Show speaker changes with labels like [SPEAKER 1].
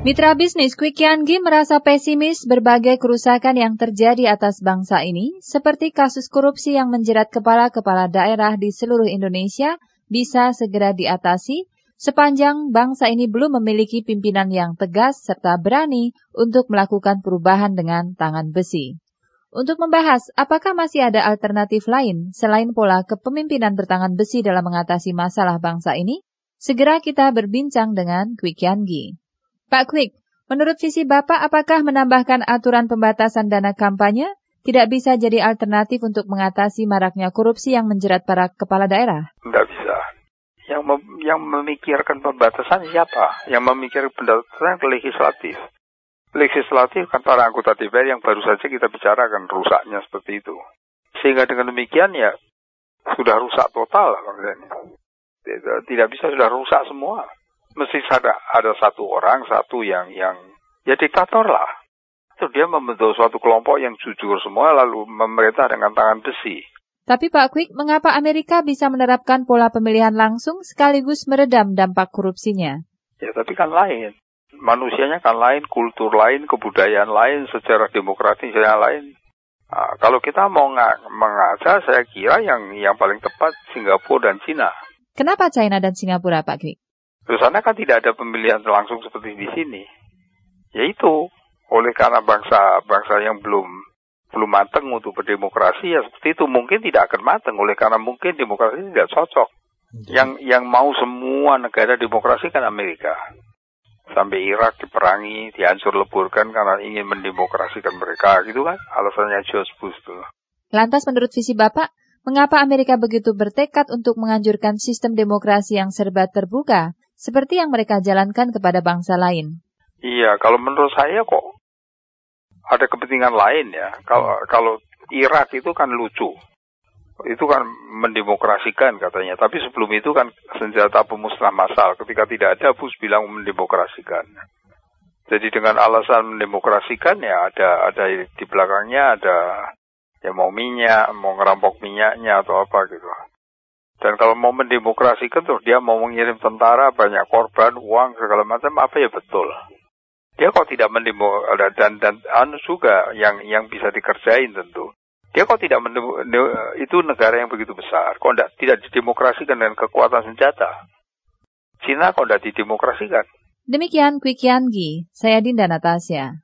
[SPEAKER 1] Mitra bisnis Quick Yangi merasa pesimis berbagai kerusakan yang terjadi atas bangsa ini, seperti kasus korupsi yang menjerat kepala-kepala daerah di seluruh Indonesia, bisa segera diatasi sepanjang bangsa ini belum memiliki pimpinan yang tegas serta berani untuk melakukan perubahan dengan tangan besi. Untuk membahas apakah masih ada alternatif lain selain pola kepemimpinan bertangan besi dalam mengatasi masalah bangsa ini, segera kita berbincang dengan Quick Yangi. Pak Quick, menurut visi Bapak apakah menambahkan aturan pembatasan dana kampanye tidak bisa jadi alternatif untuk mengatasi maraknya korupsi yang menjerat para kepala daerah?
[SPEAKER 2] Tidak bisa. Yang, mem yang memikirkan pembatasan siapa? Yang memikirkan pembatasan legislatif. Legislatif kan para anggota DPR yang baru saja kita bicarakan rusaknya seperti itu. Sehingga dengan demikian ya sudah rusak total. Tidak bisa sudah rusak semua mesti ada ada satu orang satu yang yang ya diktator lah itu dia membentuk suatu kelompok yang jujur semua lalu memerintah dengan tangan besi.
[SPEAKER 1] Tapi Pak Quick, mengapa Amerika bisa menerapkan pola pemilihan langsung sekaligus meredam dampak korupsinya?
[SPEAKER 2] Ya tapi kan lain. Manusianya kan lain, kultur lain, kebudayaan lain, secara demokratisnya lain. Nah, kalau kita mau mengaca, saya kira yang yang paling tepat Singapura dan Cina.
[SPEAKER 1] Kenapa China dan Singapura, Pak Quick?
[SPEAKER 2] Di sana kan tidak ada pemilihan langsung seperti di sini. Yaitu oleh karena bangsa-bangsa yang belum belum matang untuk berdemokrasi ya seperti itu mungkin tidak akan matang oleh karena mungkin demokrasi tidak cocok. Yang yang mau semua negara demokrasi kan Amerika. Sampai Irak diperangi, dihancur leburkan karena ingin mendemokrasikan mereka gitu kan. Alasannya George Bush itu.
[SPEAKER 1] Lantas menurut visi Bapak, mengapa Amerika begitu bertekad untuk menganjurkan sistem demokrasi yang serba terbuka seperti yang mereka jalankan kepada bangsa lain.
[SPEAKER 2] Iya, kalau menurut saya kok ada kepentingan lain ya. Kalau kalau Irak itu kan lucu. Itu kan mendemokrasikan katanya. Tapi sebelum itu kan senjata pemusnah massal. Ketika tidak ada, Bush bilang mendemokrasikan. Jadi dengan alasan mendemokrasikan ya ada ada di belakangnya ada yang mau minyak, mau ngerampok minyaknya atau apa gitu. Dan kalau mau mendemokrasikan tuh dia mau mengirim tentara, banyak korban, uang, segala macam, apa ya betul. Dia kok tidak mendemo dan dan anu juga yang yang bisa dikerjain tentu. Dia kok tidak mendemo, itu negara yang begitu besar, kok tidak, tidak didemokrasikan dengan kekuatan senjata. Cina kok tidak didemokrasikan.
[SPEAKER 1] Demikian Quick Yangi, saya Dinda Natasya.